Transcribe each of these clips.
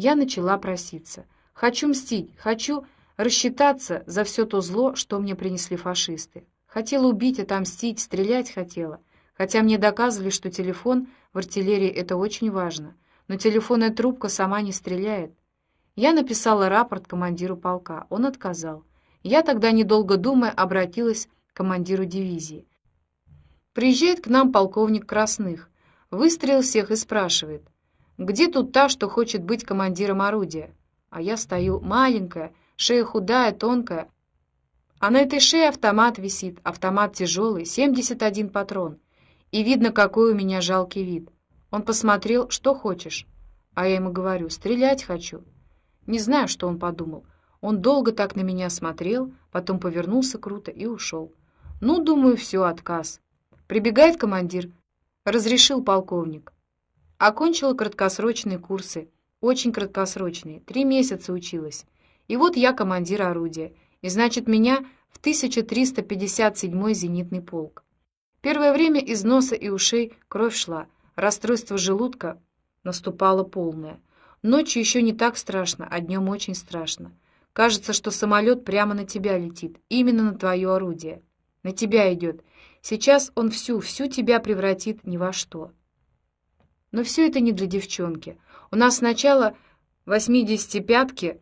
Я начала проситься. Хочу мстить, хочу рассчитаться за все то зло, что мне принесли фашисты. Хотела убить, отомстить, стрелять хотела. Хотя мне доказывали, что телефон в артиллерии — это очень важно. Но телефонная трубка сама не стреляет. Я написала рапорт командиру полка. Он отказал. Я тогда, недолго думая, обратилась к командиру дивизии. Приезжает к нам полковник Красных, выстрелил всех и спрашивает, «Где тут та, что хочет быть командиром орудия?» А я стою, маленькая, шея худая, тонкая, а на этой шее автомат висит, автомат тяжелый, 71 патрон. И видно, какой у меня жалкий вид. Он посмотрел, что хочешь. А я ему говорю, стрелять хочу. Не знаю, что он подумал. Он долго так на меня смотрел, потом повернулся круто и ушел. Ну, думаю, все, отказ. Прибегает командир. Разрешил полковник. Окончила краткосрочные курсы. Очень краткосрочные. Три месяца училась. И вот я командир орудия. И значит, меня в 1357-й зенитный полк. Первое время из носа и ушей кровь шла. Расстройство желудка наступало полное. Ночью еще не так страшно, а днем очень страшно. Кажется, что самолет прямо на тебя летит, именно на твое орудие. На тебя идет. Сейчас он всю, всю тебя превратит ни во что. Но все это не для девчонки. У нас сначала 85-ки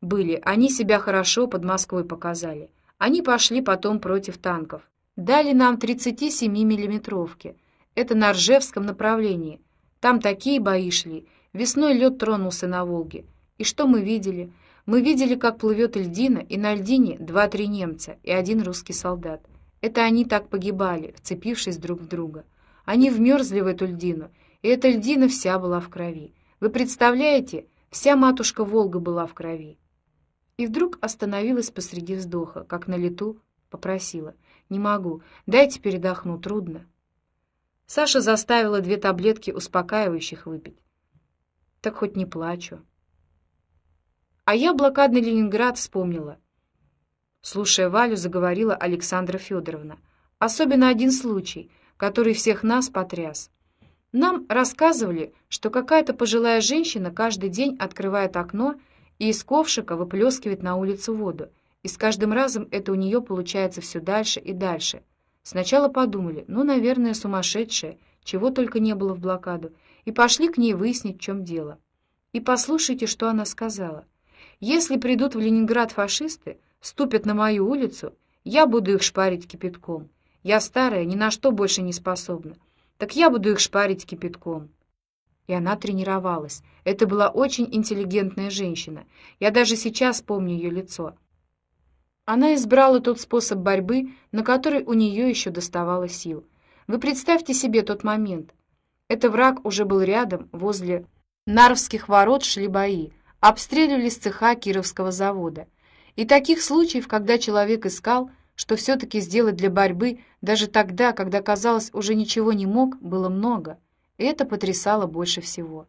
были, они себя хорошо под Москвой показали. Они пошли потом против танков. Дали нам 37-миллиметровки. Это на Ржевском направлении. Там такие бои шли, Весной лед тронулся на Волге. И что мы видели? Мы видели, как плывет льдина, и на льдине два-три немца и один русский солдат. Это они так погибали, вцепившись друг в друга. Они вмерзли в эту льдину, и эта льдина вся была в крови. Вы представляете, вся матушка Волга была в крови. И вдруг остановилась посреди вздоха, как на лету, попросила. «Не могу, дайте передохну, трудно». Саша заставила две таблетки успокаивающих выпить так хоть не плачу. А я блокадный Ленинград вспомнила. Слушая Валю, заговорила Александра Федоровна. Особенно один случай, который всех нас потряс. Нам рассказывали, что какая-то пожилая женщина каждый день открывает окно и из ковшика выплескивает на улицу воду, и с каждым разом это у нее получается все дальше и дальше. Сначала подумали, ну, наверное, сумасшедшая, чего только не было в блокаду, и пошли к ней выяснить, в чем дело. И послушайте, что она сказала. «Если придут в Ленинград фашисты, ступят на мою улицу, я буду их шпарить кипятком. Я старая, ни на что больше не способна. Так я буду их шпарить кипятком». И она тренировалась. Это была очень интеллигентная женщина. Я даже сейчас помню ее лицо. Она избрала тот способ борьбы, на который у нее еще доставало сил. Вы представьте себе тот момент. Это враг уже был рядом, возле Нарвских ворот шли бои, обстреливались цеха Кировского завода. И таких случаев, когда человек искал, что все-таки сделать для борьбы, даже тогда, когда, казалось, уже ничего не мог, было много. И это потрясало больше всего.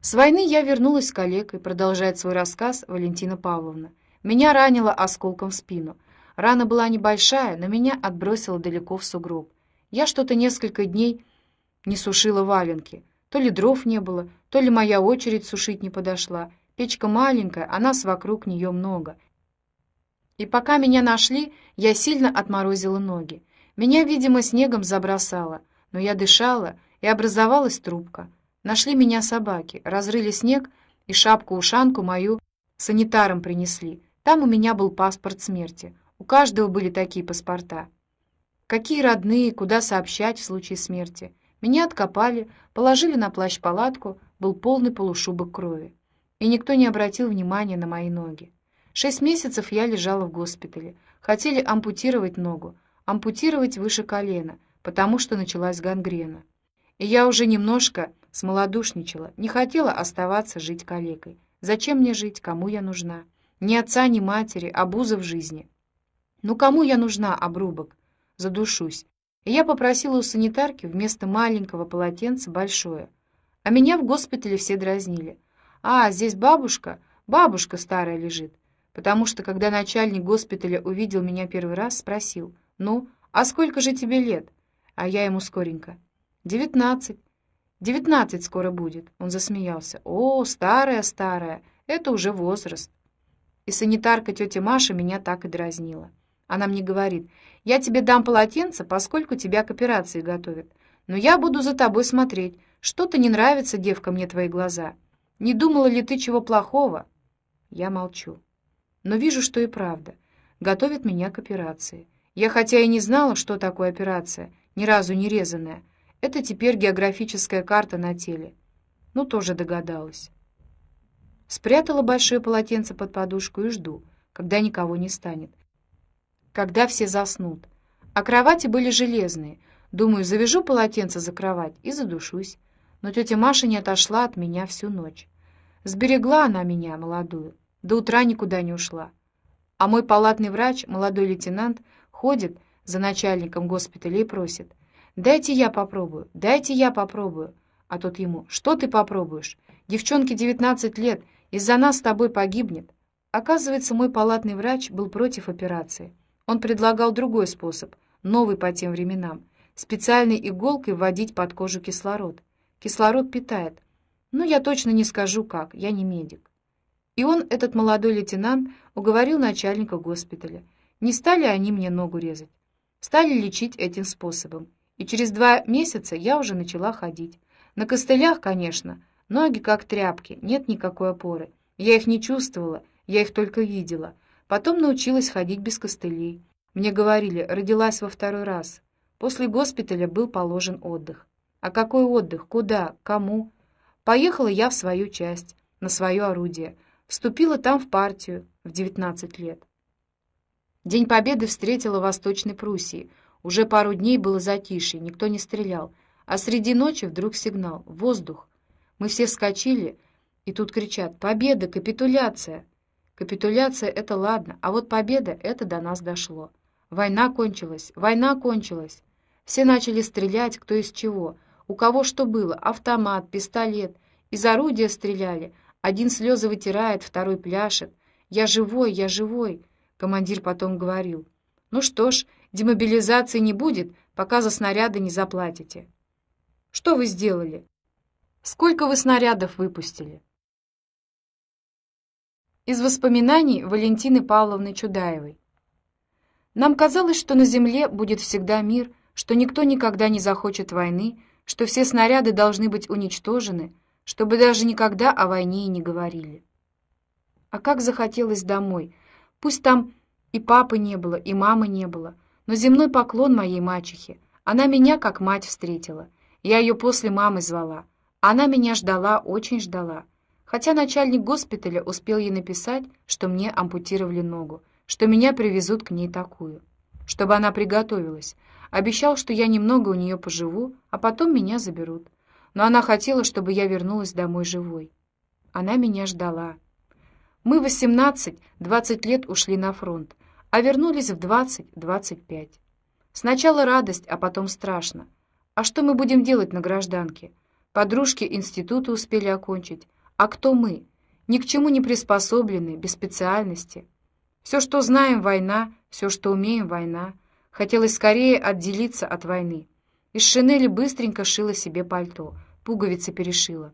С войны я вернулась с коллегой, продолжает свой рассказ Валентина Павловна. Меня ранило осколком в спину. Рана была небольшая, но меня отбросило далеко в сугроб. Я что-то несколько дней не сушила валенки. То ли дров не было, то ли моя очередь сушить не подошла. Печка маленькая, а нас вокруг нее много. И пока меня нашли, я сильно отморозила ноги. Меня, видимо, снегом забросало, но я дышала, и образовалась трубка. Нашли меня собаки, разрыли снег, и шапку-ушанку мою санитарам принесли. Там у меня был паспорт смерти. У каждого были такие паспорта. Какие родные, куда сообщать в случае смерти. Меня откопали, положили на плащ-палатку, был полный полушубок крови. И никто не обратил внимания на мои ноги. Шесть месяцев я лежала в госпитале. Хотели ампутировать ногу, ампутировать выше колена, потому что началась гангрена. И я уже немножко смолодушничала, не хотела оставаться жить калекой. Зачем мне жить, кому я нужна? Ни отца, ни матери, обуза в жизни. Ну кому я нужна, обрубок? Задушусь и я попросила у санитарки вместо маленького полотенца большое. А меня в госпитале все дразнили. «А, здесь бабушка, бабушка старая лежит». Потому что, когда начальник госпиталя увидел меня первый раз, спросил, «Ну, а сколько же тебе лет?» А я ему скоренько, «Девятнадцать». «Девятнадцать скоро будет», — он засмеялся. «О, старая, старая, это уже возраст». И санитарка тетя Маша меня так и дразнила. Она мне говорит, «Я тебе дам полотенце, поскольку тебя к операции готовят. Но я буду за тобой смотреть. Что-то не нравится, девка, мне твои глаза. Не думала ли ты чего плохого?» Я молчу. Но вижу, что и правда. Готовят меня к операции. Я хотя и не знала, что такое операция, ни разу не резаная. Это теперь географическая карта на теле. Ну, тоже догадалась. Спрятала большое полотенце под подушку и жду, когда никого не станет. Когда все заснут. А кровати были железные. Думаю, завяжу полотенце за кровать и задушусь. Но тетя Маша не отошла от меня всю ночь. Сберегла она меня, молодую. До утра никуда не ушла. А мой палатный врач, молодой лейтенант, ходит за начальником госпиталя и просит. «Дайте я попробую, дайте я попробую». А тот ему, «Что ты попробуешь? Девчонке 19 лет, из-за нас с тобой погибнет». Оказывается, мой палатный врач был против операции. Он предлагал другой способ, новый по тем временам, специальной иголкой вводить под кожу кислород. Кислород питает. Ну, я точно не скажу как, я не медик. И он, этот молодой лейтенант, уговорил начальника госпиталя. Не стали они мне ногу резать. Стали лечить этим способом. И через два месяца я уже начала ходить. На костылях, конечно, ноги как тряпки, нет никакой опоры. Я их не чувствовала, я их только видела. Потом научилась ходить без костылей. Мне говорили, родилась во второй раз. После госпиталя был положен отдых. А какой отдых? Куда? Кому? Поехала я в свою часть, на свое орудие — Вступила там в партию в 19 лет. День Победы встретила в Восточной Пруссии. Уже пару дней было затишье, никто не стрелял. А среди ночи вдруг сигнал «Воздух!». Мы все вскочили, и тут кричат «Победа! Капитуляция!». Капитуляция — это ладно, а вот победа — это до нас дошло. Война кончилась, война кончилась. Все начали стрелять, кто из чего. У кого что было, автомат, пистолет. Из орудия стреляли — один слезы вытирает, второй пляшет. «Я живой, я живой!» Командир потом говорил. «Ну что ж, демобилизации не будет, пока за снаряды не заплатите». «Что вы сделали?» «Сколько вы снарядов выпустили?» Из воспоминаний Валентины Павловны Чудаевой. Нам казалось, что на земле будет всегда мир, что никто никогда не захочет войны, что все снаряды должны быть уничтожены, чтобы даже никогда о войне и не говорили. А как захотелось домой. Пусть там и папы не было, и мамы не было, но земной поклон моей мачехе. Она меня как мать встретила. Я ее после мамы звала. Она меня ждала, очень ждала. Хотя начальник госпиталя успел ей написать, что мне ампутировали ногу, что меня привезут к ней такую, чтобы она приготовилась. Обещал, что я немного у нее поживу, а потом меня заберут но она хотела, чтобы я вернулась домой живой. Она меня ждала. Мы 18-20 лет ушли на фронт, а вернулись в 20-25. Сначала радость, а потом страшно. А что мы будем делать на гражданке? Подружки института успели окончить. А кто мы? Ни к чему не приспособлены, без специальности. Все, что знаем, война, все, что умеем, война. Хотелось скорее отделиться от войны. Из шинели быстренько шила себе пальто, пуговицы перешила.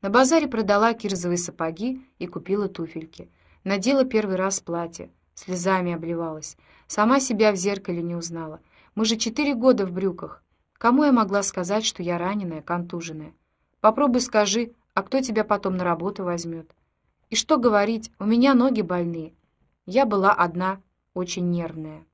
На базаре продала кирзовые сапоги и купила туфельки. Надела первый раз платье, слезами обливалась. Сама себя в зеркале не узнала. Мы же четыре года в брюках. Кому я могла сказать, что я раненая, контуженная? Попробуй скажи, а кто тебя потом на работу возьмет? И что говорить, у меня ноги больные. Я была одна, очень нервная.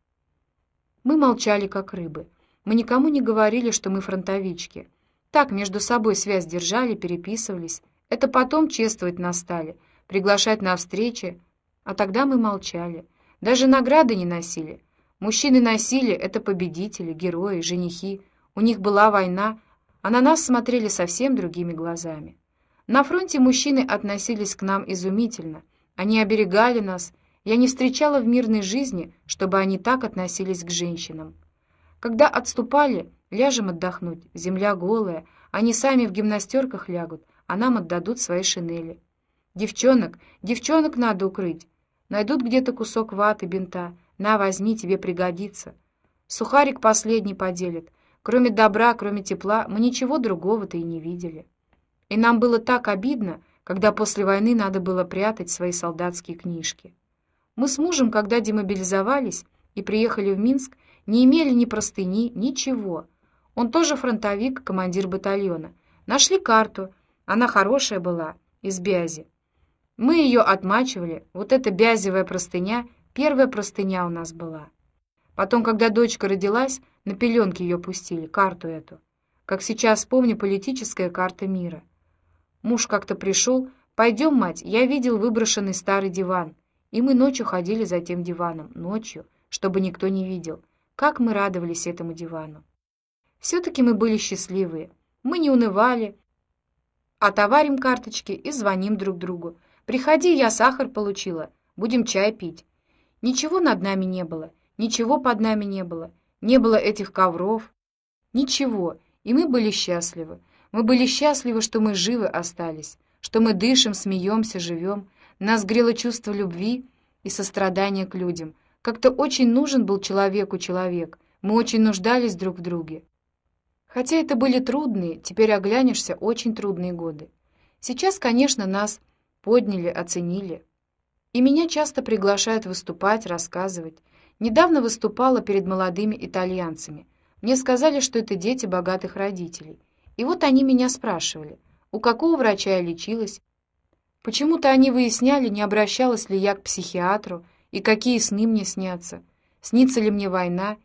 Мы молчали, как рыбы. Мы никому не говорили, что мы фронтовички. Так между собой связь держали, переписывались. Это потом чествовать нас стали, приглашать на встречи. А тогда мы молчали. Даже награды не носили. Мужчины носили — это победители, герои, женихи. У них была война, а на нас смотрели совсем другими глазами. На фронте мужчины относились к нам изумительно. Они оберегали нас. Я не встречала в мирной жизни, чтобы они так относились к женщинам. Когда отступали, ляжем отдохнуть, земля голая, они сами в гимнастерках лягут, а нам отдадут свои шинели. Девчонок, девчонок надо укрыть. Найдут где-то кусок ваты, бинта. На, возьми, тебе пригодится. Сухарик последний поделит. Кроме добра, кроме тепла, мы ничего другого-то и не видели. И нам было так обидно, когда после войны надо было прятать свои солдатские книжки. Мы с мужем, когда демобилизовались и приехали в Минск, не имели ни простыни, ничего. Он тоже фронтовик, командир батальона. Нашли карту, она хорошая была, из бязи. Мы ее отмачивали, вот эта бязевая простыня, первая простыня у нас была. Потом, когда дочка родилась, на пеленки ее пустили, карту эту. Как сейчас помню, политическая карта мира. Муж как-то пришел, «Пойдем, мать, я видел выброшенный старый диван». И мы ночью ходили за тем диваном, ночью, чтобы никто не видел. Как мы радовались этому дивану. Все-таки мы были счастливые. Мы не унывали, а товарим карточки и звоним друг другу. Приходи, я сахар получила. Будем чай пить. Ничего над нами не было, ничего под нами не было. Не было этих ковров. Ничего. И мы были счастливы. Мы были счастливы, что мы живы остались, что мы дышим, смеемся, живем. Нас грело чувство любви и сострадания к людям. Как-то очень нужен был человеку человек. Мы очень нуждались друг в друге. Хотя это были трудные, теперь оглянешься, очень трудные годы. Сейчас, конечно, нас подняли, оценили. И меня часто приглашают выступать, рассказывать. Недавно выступала перед молодыми итальянцами. Мне сказали, что это дети богатых родителей. И вот они меня спрашивали, у какого врача я лечилась. Почему-то они выясняли, не обращалась ли я к психиатру и какие сны мне снятся, снится ли мне война,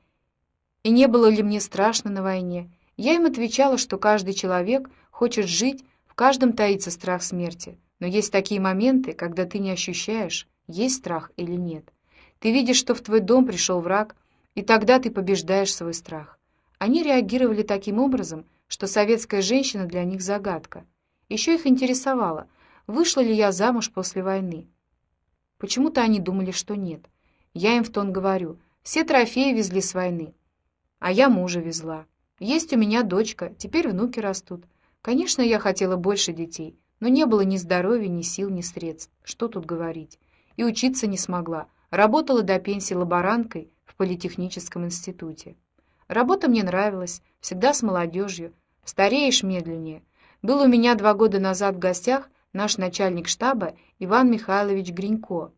и не было ли мне страшно на войне. Я им отвечала, что каждый человек хочет жить, в каждом таится страх смерти, но есть такие моменты, когда ты не ощущаешь, есть страх или нет. Ты видишь, что в твой дом пришел враг, и тогда ты побеждаешь свой страх. Они реагировали таким образом, что советская женщина для них загадка. Еще их интересовало, вышла ли я замуж после войны. Почему-то они думали, что нет. Я им в тон говорю, все трофеи везли с войны, а я мужа везла. Есть у меня дочка, теперь внуки растут. Конечно, я хотела больше детей, но не было ни здоровья, ни сил, ни средств. Что тут говорить? И учиться не смогла. Работала до пенсии лаборанткой в политехническом институте. Работа мне нравилась, всегда с молодежью. Стареешь медленнее. Был у меня два года назад в гостях наш начальник штаба Иван Михайлович Гринько.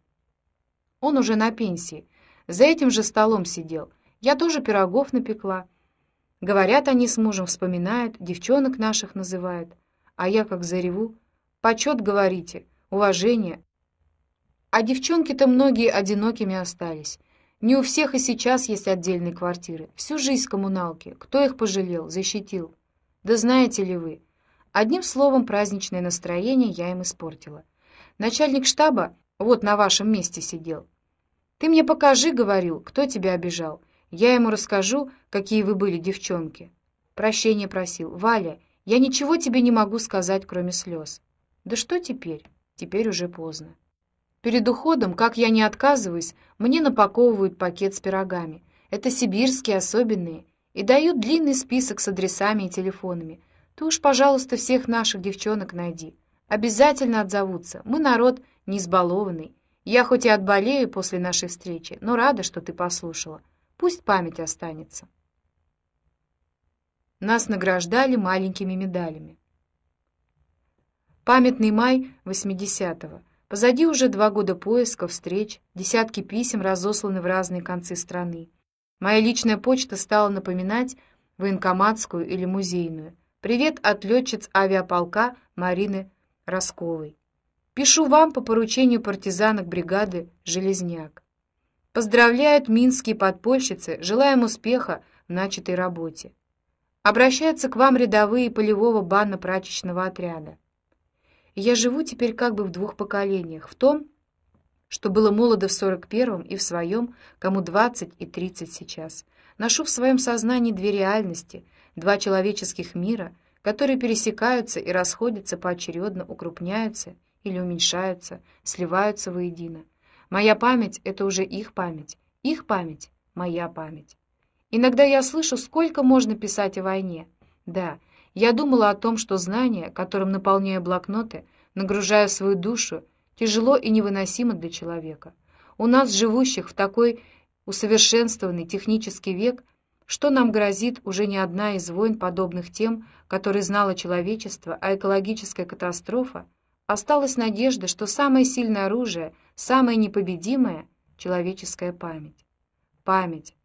Он уже на пенсии. За этим же столом сидел. Я тоже пирогов напекла. Говорят они с мужем, вспоминают, девчонок наших называют. А я как зареву, Почет, говорите, уважение. А девчонки-то многие одинокими остались. Не у всех и сейчас есть отдельные квартиры. Всю жизнь коммуналки. Кто их пожалел, защитил? Да знаете ли вы? Одним словом, праздничное настроение я им испортила. Начальник штаба вот на вашем месте сидел. Ты мне покажи, говорил, кто тебя обижал. Я ему расскажу, какие вы были девчонки. Прощение просил. Валя, я ничего тебе не могу сказать, кроме слез. Да что теперь? Теперь уже поздно. Перед уходом, как я не отказываюсь, мне напаковывают пакет с пирогами. Это сибирские, особенные. И дают длинный список с адресами и телефонами. Ты уж, пожалуйста, всех наших девчонок найди. Обязательно отзовутся. Мы народ не избалованный. Я хоть и отболею после нашей встречи, но рада, что ты послушала. Пусть память останется. Нас награждали маленькими медалями. Памятный май 80-го. Позади уже два года поисков, встреч, десятки писем разосланы в разные концы страны. Моя личная почта стала напоминать военкоматскую или музейную. Привет от летчиц авиаполка Марины Росковой. Пишу вам по поручению партизанок бригады «Железняк». Поздравляют минские подпольщицы, желаем успеха в начатой работе. Обращаются к вам рядовые полевого банно-прачечного отряда я живу теперь как бы в двух поколениях, в том, что было молодо в сорок первом и в своем, кому двадцать и тридцать сейчас. Ношу в своем сознании две реальности, два человеческих мира, которые пересекаются и расходятся поочередно, укрупняются или уменьшаются, сливаются воедино. Моя память — это уже их память, их память — моя память. Иногда я слышу, сколько можно писать о войне. Да, я думала о том, что знания, которым наполняю блокноты, нагружая свою душу, тяжело и невыносимо для человека. У нас, живущих в такой усовершенствованный технический век, Что нам грозит уже не одна из войн, подобных тем, которые знало человечество, а экологическая катастрофа, осталась надежда, что самое сильное оружие, самое непобедимое — человеческая память. Память.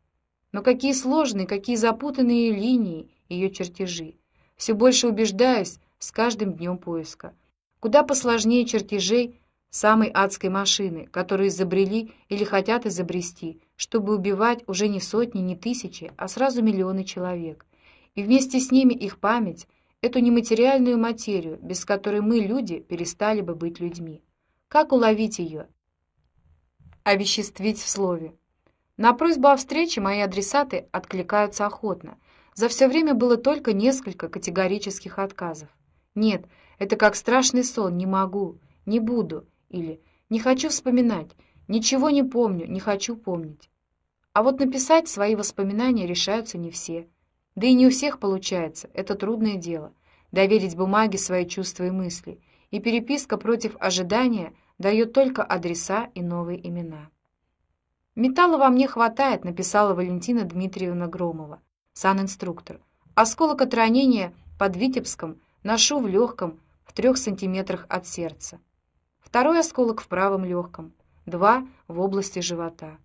Но какие сложные, какие запутанные линии ее чертежи. Все больше убеждаюсь с каждым днем поиска. Куда посложнее чертежей самой адской машины, которую изобрели или хотят изобрести, чтобы убивать уже не сотни, не тысячи, а сразу миллионы человек. И вместе с ними их память, эту нематериальную материю, без которой мы, люди, перестали бы быть людьми. Как уловить ее? Овеществить в слове. На просьбу о встрече мои адресаты откликаются охотно. За все время было только несколько категорических отказов. Нет, это как страшный сон, не могу, не буду, или «Не хочу вспоминать, ничего не помню, не хочу помнить». А вот написать свои воспоминания решаются не все. Да и не у всех получается, это трудное дело. Доверить бумаге свои чувства и мысли. И переписка против ожидания дает только адреса и новые имена. «Металла во мне хватает», — написала Валентина Дмитриевна Громова, санинструктор. «Осколок от ранения под Витебском ношу в легком, в трех сантиметрах от сердца второй осколок в правом легком, два в области живота.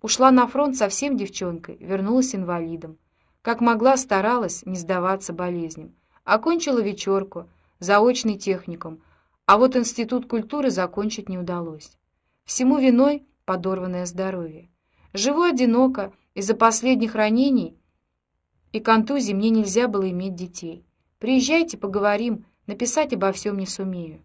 Ушла на фронт совсем девчонкой, вернулась инвалидом. Как могла, старалась не сдаваться болезням. Окончила вечерку, заочный техникум, а вот институт культуры закончить не удалось. Всему виной подорванное здоровье. Живу одиноко, из-за последних ранений и контузий мне нельзя было иметь детей. Приезжайте, поговорим, написать обо всем не сумею.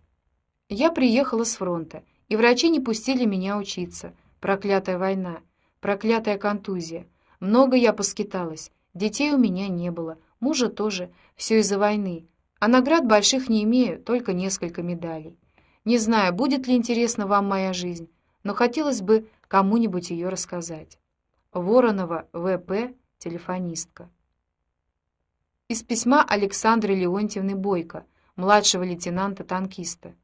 Я приехала с фронта, и врачи не пустили меня учиться. Проклятая война, проклятая контузия. Много я поскиталась, детей у меня не было, мужа тоже, все из-за войны. А наград больших не имею, только несколько медалей. Не знаю, будет ли интересна вам моя жизнь, но хотелось бы кому-нибудь ее рассказать. Воронова В.П., телефонистка. Из письма Александры Леонтьевны Бойко, младшего лейтенанта-танкиста.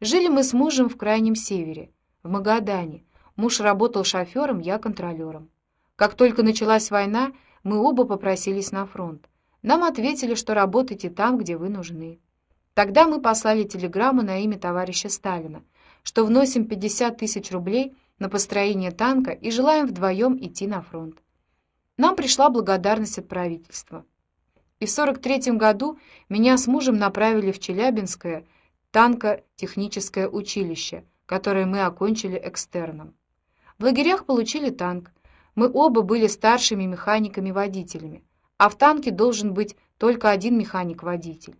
Жили мы с мужем в крайнем севере, в Магадане. Муж работал шофером, я контролером. Как только началась война, мы оба попросились на фронт. Нам ответили, что работайте там, где вы нужны. Тогда мы послали телеграмму на имя товарища Сталина, что вносим 50 тысяч рублей на построение танка и желаем вдвоем идти на фронт. Нам пришла благодарность от правительства. И в 43 году меня с мужем направили в Челябинское танко-техническое училище, которое мы окончили экстерном. В лагерях получили танк. Мы оба были старшими механиками-водителями, а в танке должен быть только один механик-водитель.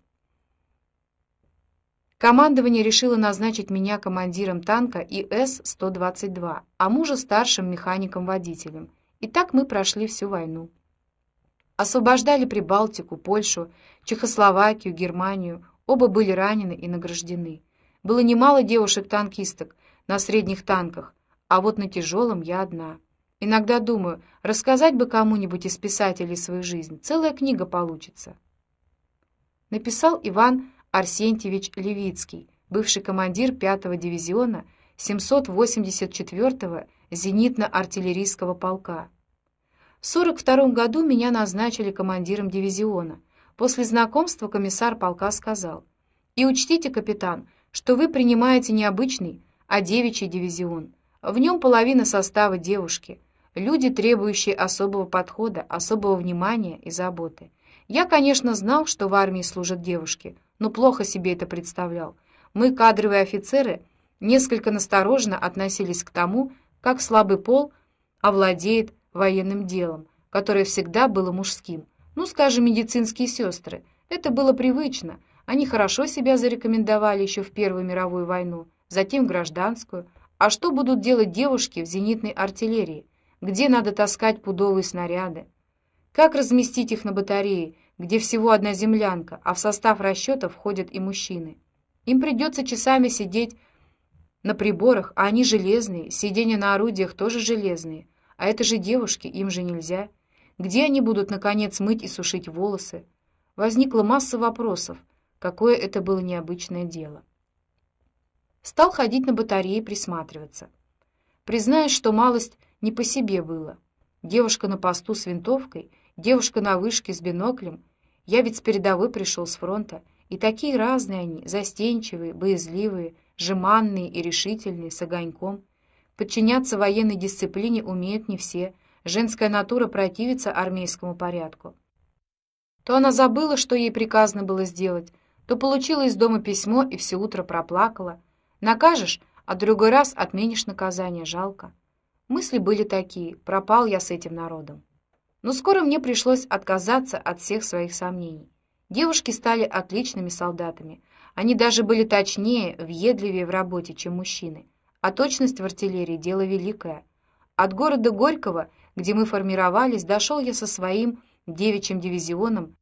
Командование решило назначить меня командиром танка ИС-122, а мужа старшим механиком-водителем. И так мы прошли всю войну. Освобождали Прибалтику, Польшу, Чехословакию, Германию, Оба были ранены и награждены. Было немало девушек-танкисток на средних танках, а вот на тяжелом я одна. Иногда думаю, рассказать бы кому-нибудь из писателей свою жизнь, целая книга получится. Написал Иван Арсентьевич Левицкий, бывший командир 5-го дивизиона 784-го зенитно-артиллерийского полка. В 42 году меня назначили командиром дивизиона, После знакомства комиссар полка сказал, «И учтите, капитан, что вы принимаете не обычный, а девичий дивизион. В нем половина состава девушки, люди, требующие особого подхода, особого внимания и заботы. Я, конечно, знал, что в армии служат девушки, но плохо себе это представлял. Мы, кадровые офицеры, несколько настороженно относились к тому, как слабый пол овладеет военным делом, которое всегда было мужским, ну, скажем, медицинские сестры. Это было привычно. Они хорошо себя зарекомендовали еще в Первую мировую войну, затем в гражданскую. А что будут делать девушки в зенитной артиллерии? Где надо таскать пудовые снаряды? Как разместить их на батарее, где всего одна землянка, а в состав расчета входят и мужчины? Им придется часами сидеть на приборах, а они железные, сиденья на орудиях тоже железные. А это же девушки, им же нельзя. Где они будут, наконец, мыть и сушить волосы? Возникла масса вопросов. Какое это было необычное дело. Стал ходить на батареи присматриваться. Признаюсь, что малость не по себе было. девушка на посту с винтовкой, девушка на вышке с биноклем. Я ведь с передовой пришел с фронта, и такие разные они, застенчивые, боязливые, жеманные и решительные, с огоньком. Подчиняться военной дисциплине умеют не все. Женская натура противится армейскому порядку. То она забыла, что ей приказано было сделать, то получила из дома письмо и все утро проплакала. Накажешь, а другой раз отменишь наказание, жалко. Мысли были такие, пропал я с этим народом. Но скоро мне пришлось отказаться от всех своих сомнений. Девушки стали отличными солдатами. Они даже были точнее, въедливее в работе, чем мужчины. А точность в артиллерии — дело великое. От города Горького, где мы формировались, дошел я со своим девичьим дивизионом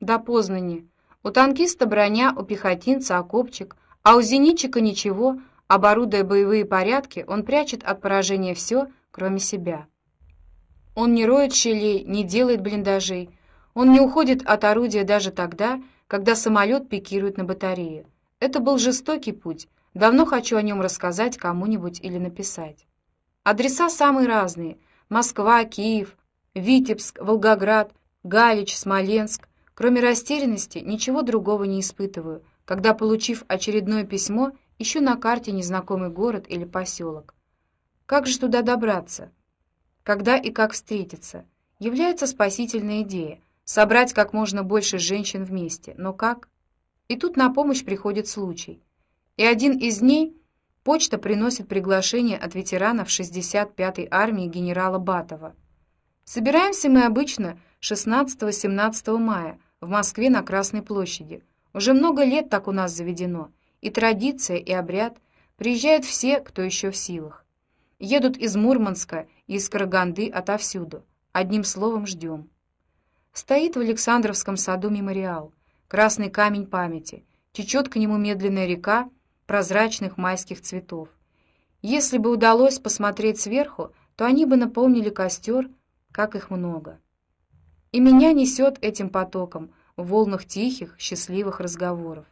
до Познани. У танкиста броня, у пехотинца окопчик, а у зенитчика ничего, оборудуя боевые порядки, он прячет от поражения все, кроме себя. Он не роет щелей, не делает блиндажей, он не уходит от орудия даже тогда, когда самолет пикирует на батарею. Это был жестокий путь, давно хочу о нем рассказать кому-нибудь или написать. Адреса самые разные — Москва, Киев, Витебск, Волгоград, Галич, Смоленск. Кроме растерянности, ничего другого не испытываю, когда, получив очередное письмо, ищу на карте незнакомый город или поселок. Как же туда добраться? Когда и как встретиться? Является спасительная идея — собрать как можно больше женщин вместе. Но как? И тут на помощь приходит случай. И один из дней почта приносит приглашение от ветеранов 65-й армии генерала Батова. Собираемся мы обычно 16-17 мая в Москве на Красной площади. Уже много лет так у нас заведено. И традиция, и обряд. Приезжают все, кто еще в силах. Едут из Мурманска, из Караганды, отовсюду. Одним словом, ждем. Стоит в Александровском саду мемориал. Красный камень памяти. Течет к нему медленная река прозрачных майских цветов. Если бы удалось посмотреть сверху, то они бы наполнили костер, как их много. И меня несет этим потоком в волнах тихих, счастливых разговоров.